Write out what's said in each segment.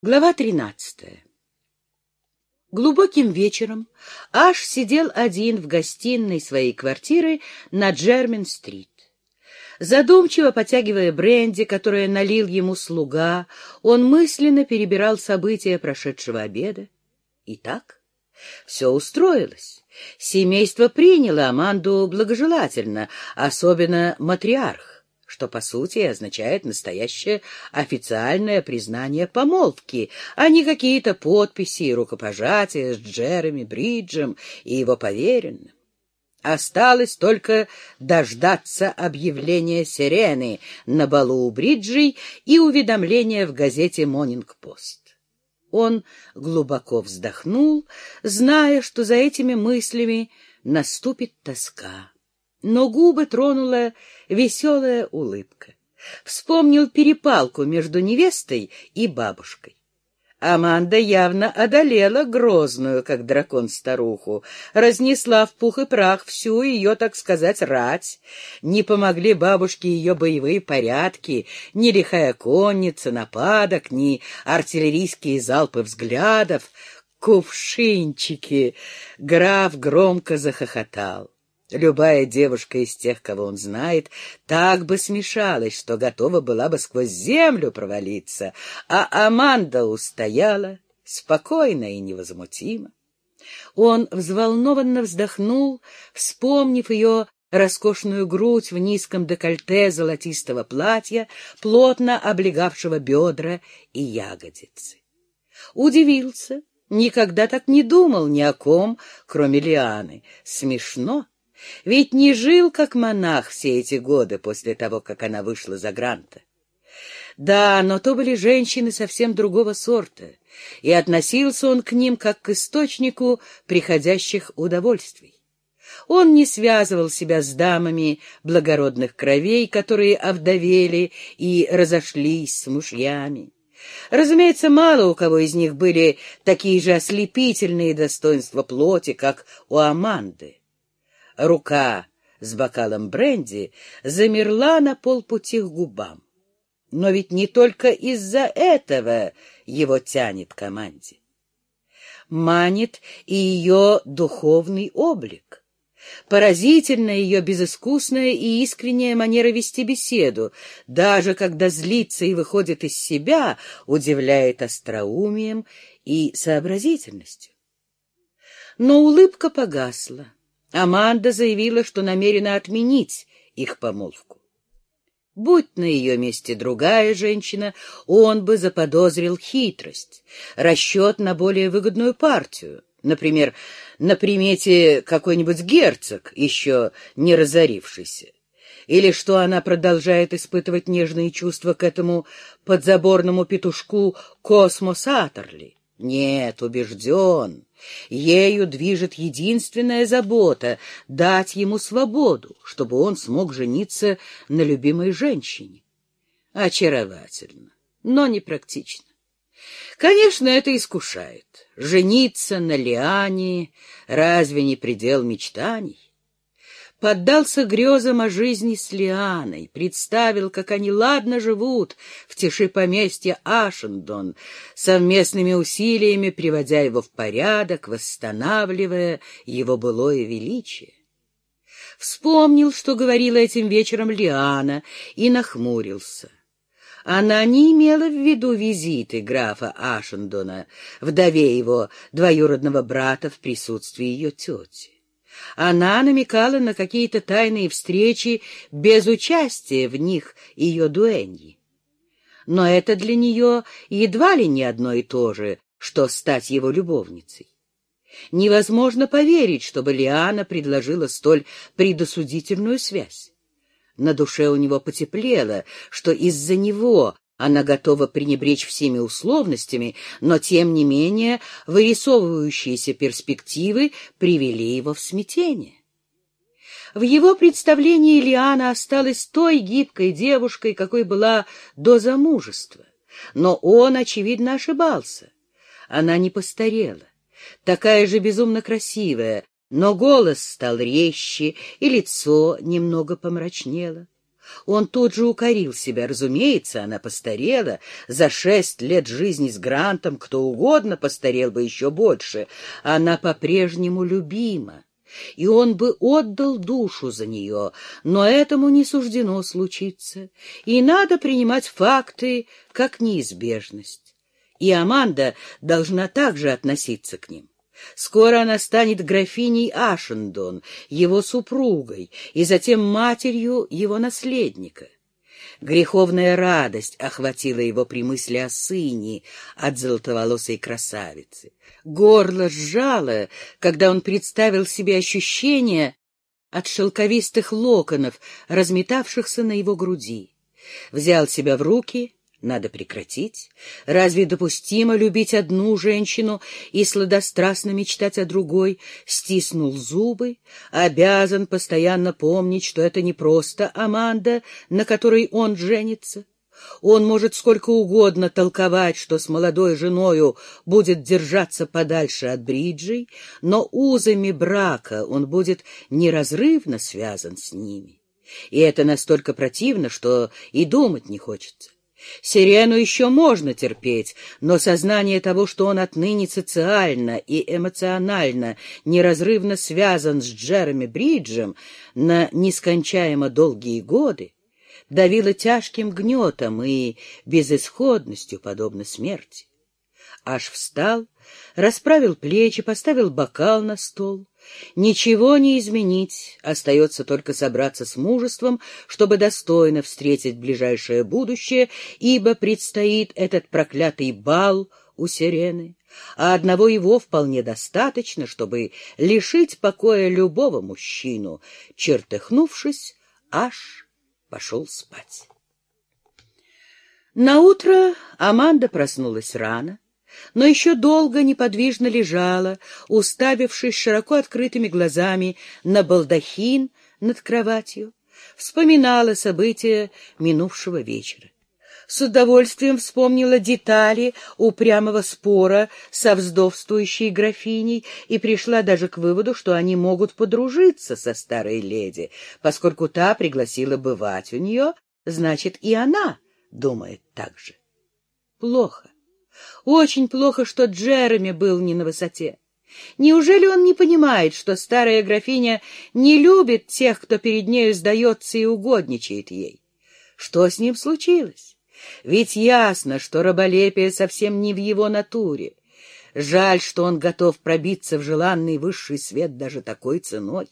Глава тринадцатая Глубоким вечером Аш сидел один в гостиной своей квартиры на Джермен-стрит. Задумчиво потягивая бренди, которое налил ему слуга, он мысленно перебирал события прошедшего обеда. Итак, все устроилось. Семейство приняло Аманду благожелательно, особенно матриарх что, по сути, означает настоящее официальное признание помолвки, а не какие-то подписи и рукопожатия с Джереми Бриджем и его поверенным. Осталось только дождаться объявления сирены на балу у Бриджей и уведомления в газете «Монинг-Пост». Он глубоко вздохнул, зная, что за этими мыслями наступит тоска но губы тронула веселая улыбка. Вспомнил перепалку между невестой и бабушкой. Аманда явно одолела грозную, как дракон, старуху, разнесла в пух и прах всю ее, так сказать, рать. Не помогли бабушке ее боевые порядки, ни лихая конница, нападок, ни артиллерийские залпы взглядов. «Кувшинчики!» — граф громко захохотал. Любая девушка из тех, кого он знает, так бы смешалась, что готова была бы сквозь землю провалиться, а Аманда устояла, спокойно и невозмутимо. Он взволнованно вздохнул, вспомнив ее роскошную грудь в низком декольте золотистого платья, плотно облегавшего бедра и ягодицы. Удивился, никогда так не думал ни о ком, кроме Лианы. Смешно. Ведь не жил как монах все эти годы после того, как она вышла за Гранта. Да, но то были женщины совсем другого сорта, и относился он к ним как к источнику приходящих удовольствий. Он не связывал себя с дамами благородных кровей, которые овдовели и разошлись с мужьями. Разумеется, мало у кого из них были такие же ослепительные достоинства плоти, как у Аманды. Рука с бокалом бренди замерла на полпути к губам. Но ведь не только из-за этого его тянет команде. Манит и ее духовный облик. Поразительна ее безыскусная и искренняя манера вести беседу, даже когда злится и выходит из себя, удивляет остроумием и сообразительностью. Но улыбка погасла. Аманда заявила, что намерена отменить их помолвку. Будь на ее месте другая женщина, он бы заподозрил хитрость, расчет на более выгодную партию, например, на примете какой-нибудь герцог, еще не разорившийся, или что она продолжает испытывать нежные чувства к этому подзаборному петушку Космос Атерли. Нет, убежден, ею движет единственная забота — дать ему свободу, чтобы он смог жениться на любимой женщине. Очаровательно, но непрактично. Конечно, это искушает. Жениться на Лиане разве не предел мечтаний? Поддался грезам о жизни с Лианой, представил, как они ладно живут в тиши поместья Ашендон, совместными усилиями приводя его в порядок, восстанавливая его былое величие. Вспомнил, что говорила этим вечером Лиана, и нахмурился. Она не имела в виду визиты графа Ашендона, вдове его двоюродного брата в присутствии ее тети. Она намекала на какие-то тайные встречи без участия в них ее дуэньи. Но это для нее едва ли не одно и то же, что стать его любовницей. Невозможно поверить, чтобы Лиана предложила столь предосудительную связь. На душе у него потеплело, что из-за него она готова пренебречь всеми условностями, но, тем не менее, вырисовывающиеся перспективы привели его в смятение. В его представлении Лиана осталась той гибкой девушкой, какой была до замужества. Но он, очевидно, ошибался. Она не постарела, такая же безумно красивая, но голос стал резче, и лицо немного помрачнело. Он тут же укорил себя. Разумеется, она постарела. За шесть лет жизни с Грантом кто угодно постарел бы еще больше. Она по-прежнему любима. И он бы отдал душу за нее, но этому не суждено случиться. И надо принимать факты как неизбежность. И Аманда должна также относиться к ним. Скоро она станет графиней Ашендон, его супругой, и затем матерью его наследника. Греховная радость охватила его при мысли о сыне от золотоволосой красавицы. Горло сжало, когда он представил себе ощущение от шелковистых локонов, разметавшихся на его груди. Взял себя в руки надо прекратить. Разве допустимо любить одну женщину и сладострастно мечтать о другой? Стиснул зубы, обязан постоянно помнить, что это не просто Аманда, на которой он женится. Он может сколько угодно толковать, что с молодой женою будет держаться подальше от Бриджей, но узами брака он будет неразрывно связан с ними. И это настолько противно, что и думать не хочется. Сирену еще можно терпеть, но сознание того, что он отныне социально и эмоционально неразрывно связан с Джереми Бриджем на нескончаемо долгие годы, давило тяжким гнетом и безысходностью, подобно смерти. Аж встал, расправил плечи, поставил бокал на стол. Ничего не изменить, остается только собраться с мужеством, чтобы достойно встретить ближайшее будущее, ибо предстоит этот проклятый бал у сирены, а одного его вполне достаточно, чтобы лишить покоя любого мужчину. Чертыхнувшись, аж пошел спать. Наутро Аманда проснулась рано но еще долго неподвижно лежала, уставившись широко открытыми глазами на балдахин над кроватью, вспоминала события минувшего вечера. С удовольствием вспомнила детали упрямого спора со вздовствующей графиней и пришла даже к выводу, что они могут подружиться со старой леди, поскольку та пригласила бывать у нее, значит, и она думает так же. Плохо. Очень плохо, что Джереми был не на высоте. Неужели он не понимает, что старая графиня не любит тех, кто перед нею сдается и угодничает ей? Что с ним случилось? Ведь ясно, что раболепие совсем не в его натуре. Жаль, что он готов пробиться в желанный высший свет даже такой ценой.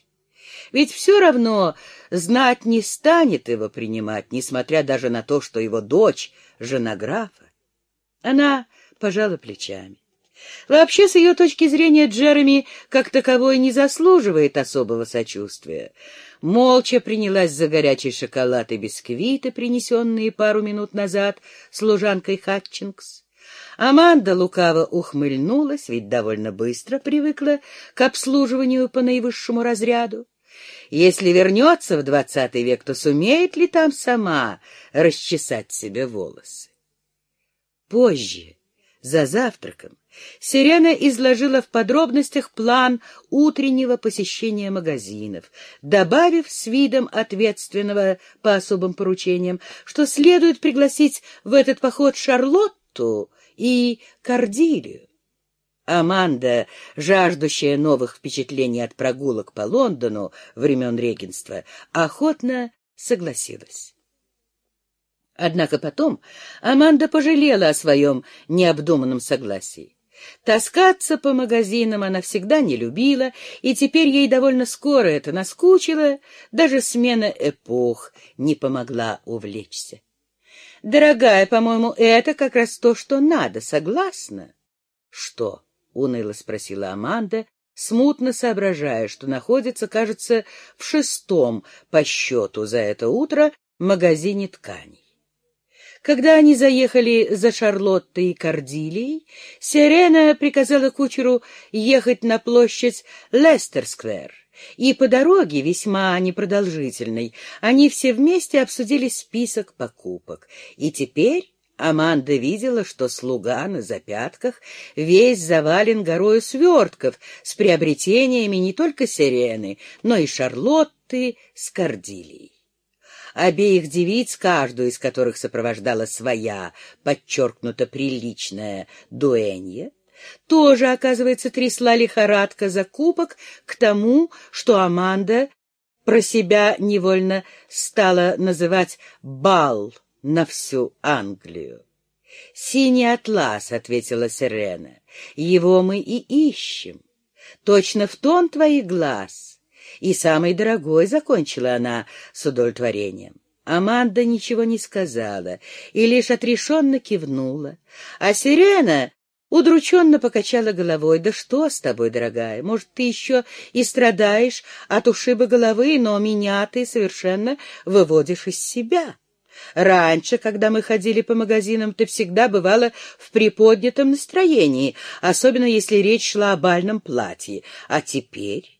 Ведь все равно знать не станет его принимать, несмотря даже на то, что его дочь — жена графа. Она пожала плечами. Вообще, с ее точки зрения, Джереми как таковой не заслуживает особого сочувствия. Молча принялась за горячий шоколад и бисквиты, принесенные пару минут назад служанкой Хатчингс. Аманда лукаво ухмыльнулась, ведь довольно быстро привыкла к обслуживанию по наивысшему разряду. Если вернется в двадцатый век, то сумеет ли там сама расчесать себе волосы? Позже, за завтраком Сирена изложила в подробностях план утреннего посещения магазинов, добавив с видом ответственного по особым поручениям, что следует пригласить в этот поход Шарлотту и Кордилию. Аманда, жаждущая новых впечатлений от прогулок по Лондону времен регенства, охотно согласилась. Однако потом Аманда пожалела о своем необдуманном согласии. Таскаться по магазинам она всегда не любила, и теперь ей довольно скоро это наскучило, даже смена эпох не помогла увлечься. «Дорогая, по-моему, это как раз то, что надо, согласна?» «Что?» — уныло спросила Аманда, смутно соображая, что находится, кажется, в шестом по счету за это утро магазине тканей. Когда они заехали за Шарлоттой и Кордилией, Сирена приказала кучеру ехать на площадь Лестер-сквер, и по дороге, весьма непродолжительной, они все вместе обсудили список покупок. И теперь Аманда видела, что слуга на запятках весь завален горою свертков с приобретениями не только Сирены, но и Шарлотты с Кордилией. Обеих девиц, каждую из которых сопровождала своя, подчеркнуто приличная, дуэнья, тоже, оказывается, трясла лихорадка закупок к тому, что Аманда про себя невольно стала называть «бал» на всю Англию. «Синий атлас», — ответила Сирена, — «его мы и ищем. Точно в тон твоих глаз». И самый дорогой закончила она с удовлетворением. Аманда ничего не сказала и лишь отрешенно кивнула, а Сирена удрученно покачала головой. «Да что с тобой, дорогая? Может, ты еще и страдаешь от ушиба головы, но меня ты совершенно выводишь из себя». Раньше, когда мы ходили по магазинам, ты всегда бывала в приподнятом настроении, особенно если речь шла о бальном платье. А теперь...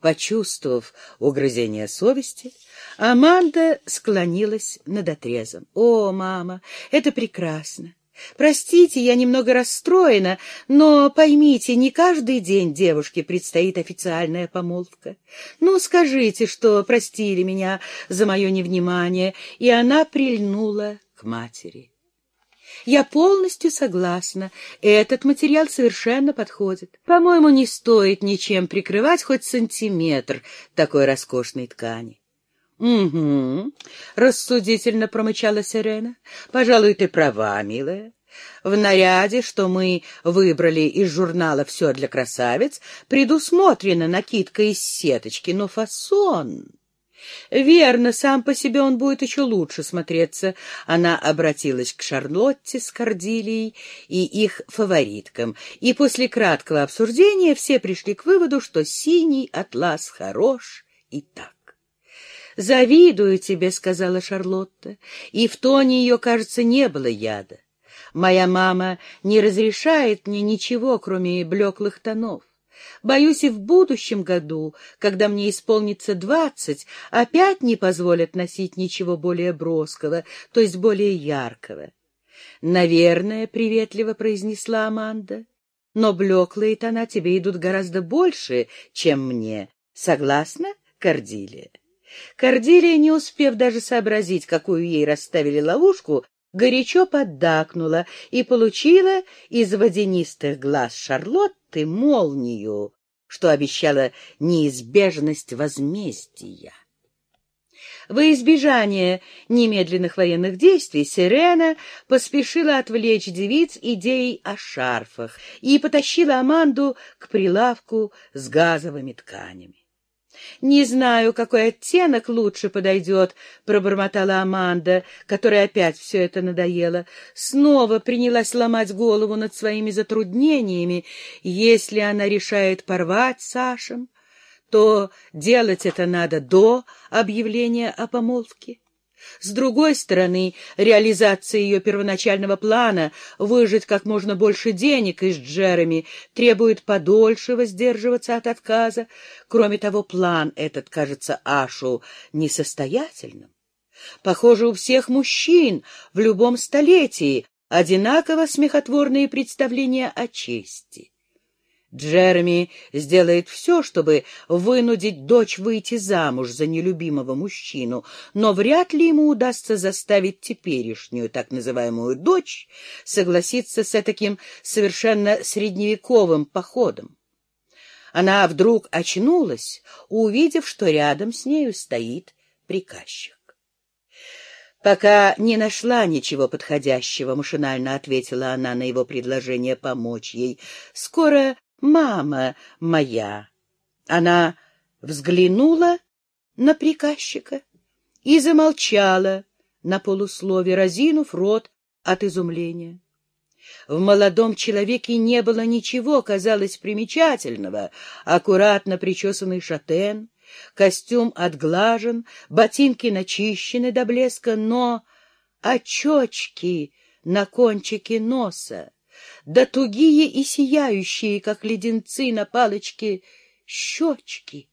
Почувствовав угрызение совести, Аманда склонилась над отрезом. «О, мама, это прекрасно! Простите, я немного расстроена, но поймите, не каждый день девушке предстоит официальная помолвка. Ну, скажите, что простили меня за мое невнимание, и она прильнула к матери. Я полностью согласна, этот материал совершенно подходит. По-моему, не стоит ничем прикрывать хоть сантиметр такой роскошной ткани. — Угу, — рассудительно промычала Сирена. — Пожалуй, ты права, милая. В наряде, что мы выбрали из журнала «Все для красавиц», предусмотрена накидка из сеточки, но фасон... Верно, сам по себе он будет еще лучше смотреться. Она обратилась к Шарлотте с Кордилией и их фавориткам, и после краткого обсуждения все пришли к выводу, что синий атлас хорош и так. «Завидую тебе», — сказала Шарлотта, и в тоне ее, кажется, не было яда. «Моя мама не разрешает мне ничего, кроме блеклых тонов. Боюсь, и в будущем году, когда мне исполнится двадцать, опять не позволят носить ничего более броского, то есть более яркого». «Наверное», — приветливо произнесла Аманда, — «но блеклые тона тебе идут гораздо больше, чем мне. Согласна, Кордилия?» Кордилия, не успев даже сообразить, какую ей расставили ловушку, горячо поддакнула и получила из водянистых глаз Шарлотты молнию, что обещало неизбежность возмездия. Во избежание немедленных военных действий Сирена поспешила отвлечь девиц идеей о шарфах и потащила Аманду к прилавку с газовыми тканями. «Не знаю, какой оттенок лучше подойдет», — пробормотала Аманда, которая опять все это надоело. Снова принялась ломать голову над своими затруднениями. Если она решает порвать Сашем, то делать это надо до объявления о помолвке. С другой стороны, реализация ее первоначального плана выжить как можно больше денег из Джереми требует подольше воздерживаться от отказа. Кроме того, план этот кажется Ашу несостоятельным. Похоже, у всех мужчин в любом столетии одинаково смехотворные представления о чести. Джереми сделает все, чтобы вынудить дочь выйти замуж за нелюбимого мужчину, но вряд ли ему удастся заставить теперешнюю так называемую дочь согласиться с таким совершенно средневековым походом. Она вдруг очнулась, увидев, что рядом с нею стоит приказчик. «Пока не нашла ничего подходящего», — машинально ответила она на его предложение помочь ей. «Скоро мама моя. Она взглянула на приказчика и замолчала на полуслове, разинув рот от изумления. В молодом человеке не было ничего, казалось, примечательного. Аккуратно причесанный шатен, костюм отглажен, ботинки начищены до блеска, но очечки на кончике носа да тугие и сияющие, как леденцы на палочке, щечки.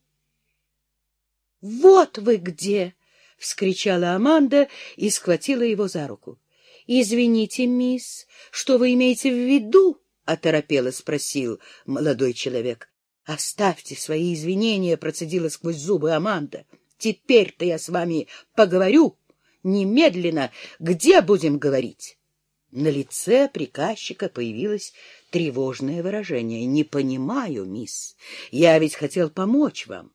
— Вот вы где! — вскричала Аманда и схватила его за руку. — Извините, мисс, что вы имеете в виду? — оторопело спросил молодой человек. — Оставьте свои извинения, — процедила сквозь зубы Аманда. Теперь-то я с вами поговорю. Немедленно. Где будем говорить? На лице приказчика появилось тревожное выражение. «Не понимаю, мисс. Я ведь хотел помочь вам.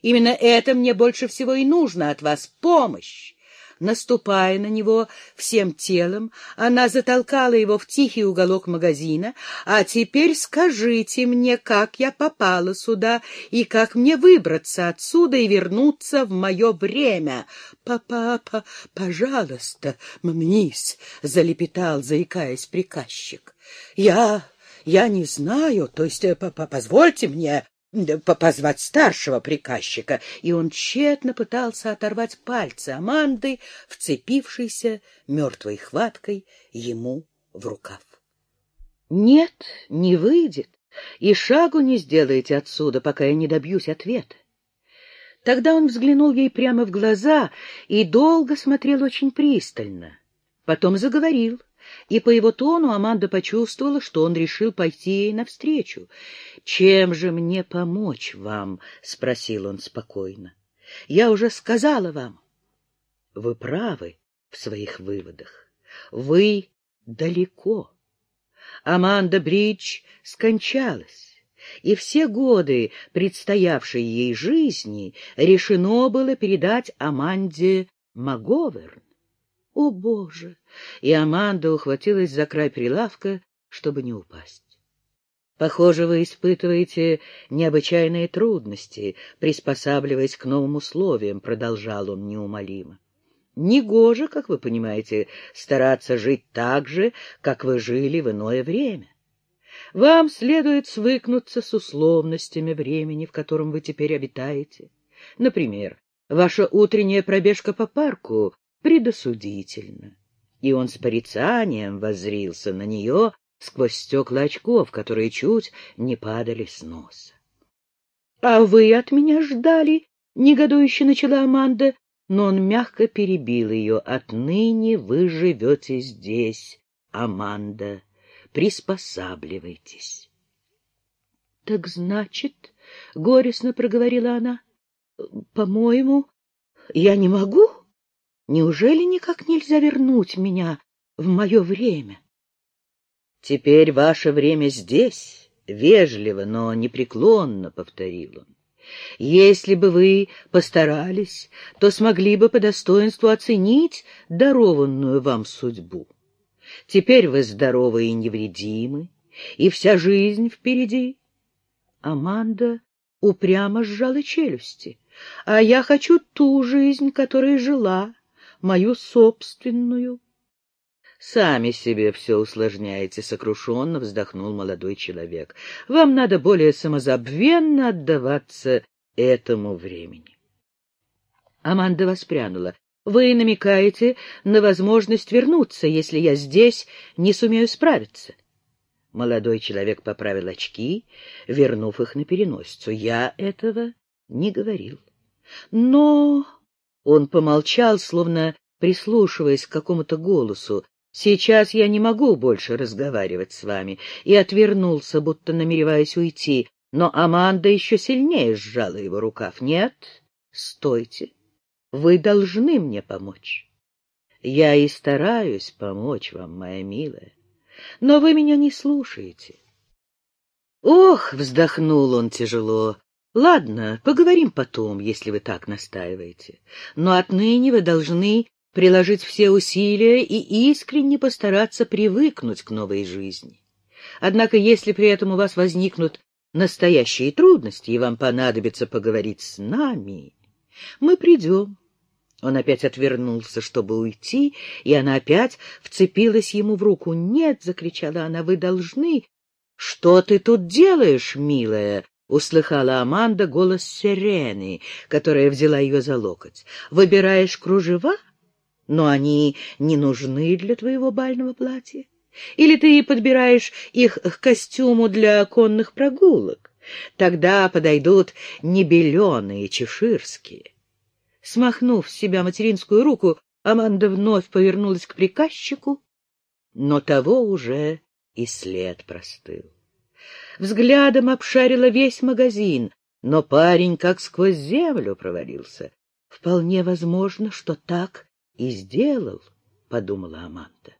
Именно это мне больше всего и нужно от вас — помощь. Наступая на него всем телом, она затолкала его в тихий уголок магазина. «А теперь скажите мне, как я попала сюда и как мне выбраться отсюда и вернуться в мое время?» «Папа, пожалуйста, мисс», — залепетал, заикаясь приказчик. «Я... я не знаю, то есть э, позвольте мне...» позвать старшего приказчика, и он тщетно пытался оторвать пальцы Аманды, вцепившейся мертвой хваткой ему в рукав. Нет, не выйдет, и шагу не сделаете отсюда, пока я не добьюсь ответа. Тогда он взглянул ей прямо в глаза и долго смотрел очень пристально. Потом заговорил и по его тону Аманда почувствовала, что он решил пойти ей навстречу. — Чем же мне помочь вам? — спросил он спокойно. — Я уже сказала вам. — Вы правы в своих выводах. Вы далеко. Аманда Бридж скончалась, и все годы предстоявшей ей жизни решено было передать Аманде Маговерн. О, Боже! И Аманда ухватилась за край прилавка, чтобы не упасть. Похоже, вы испытываете необычайные трудности, приспосабливаясь к новым условиям, — продолжал он неумолимо. Негоже, как вы понимаете, стараться жить так же, как вы жили в иное время. Вам следует свыкнуться с условностями времени, в котором вы теперь обитаете. Например, ваша утренняя пробежка по парку предосудительно. И он с порицанием воззрился на нее сквозь стекла очков, которые чуть не падали с носа. — А вы от меня ждали? — негодующе начала Аманда, но он мягко перебил ее. — Отныне вы живете здесь, Аманда. Приспосабливайтесь. — Так значит, — горестно проговорила она, — по-моему, я не могу? — Неужели никак нельзя вернуть меня в мое время? Теперь ваше время здесь, — вежливо, но непреклонно повторил он. Если бы вы постарались, то смогли бы по достоинству оценить дарованную вам судьбу. Теперь вы здоровы и невредимы, и вся жизнь впереди. Аманда упрямо сжала челюсти. А я хочу ту жизнь, которой жила, мою собственную. Сами себе все усложняете, — сокрушенно вздохнул молодой человек. Вам надо более самозабвенно отдаваться этому времени. Аманда воспрянула. Вы намекаете на возможность вернуться, если я здесь не сумею справиться. Молодой человек поправил очки, вернув их на переносицу. Я этого не говорил. Но... Он помолчал, словно прислушиваясь к какому-то голосу. «Сейчас я не могу больше разговаривать с вами», и отвернулся, будто намереваясь уйти, но Аманда еще сильнее сжала его рукав. «Нет, стойте, вы должны мне помочь». «Я и стараюсь помочь вам, моя милая, но вы меня не слушаете». «Ох!» — вздохнул он тяжело. Ладно, поговорим потом, если вы так настаиваете. Но отныне вы должны приложить все усилия и искренне постараться привыкнуть к новой жизни. Однако, если при этом у вас возникнут настоящие трудности, и вам понадобится поговорить с нами, мы придем. Он опять отвернулся, чтобы уйти, и она опять вцепилась ему в руку. «Нет!» — закричала она, — «вы должны...» «Что ты тут делаешь, милая?» Услыхала Аманда голос Сирены, которая взяла ее за локоть. «Выбираешь кружева? Но они не нужны для твоего бального платья. Или ты подбираешь их к костюму для конных прогулок? Тогда подойдут небеленые, чеширские». Смахнув с себя материнскую руку, Аманда вновь повернулась к приказчику, но того уже и след простыл взглядом обшарила весь магазин, но парень как сквозь землю провалился. Вполне возможно, что так и сделал, — подумала Аманда.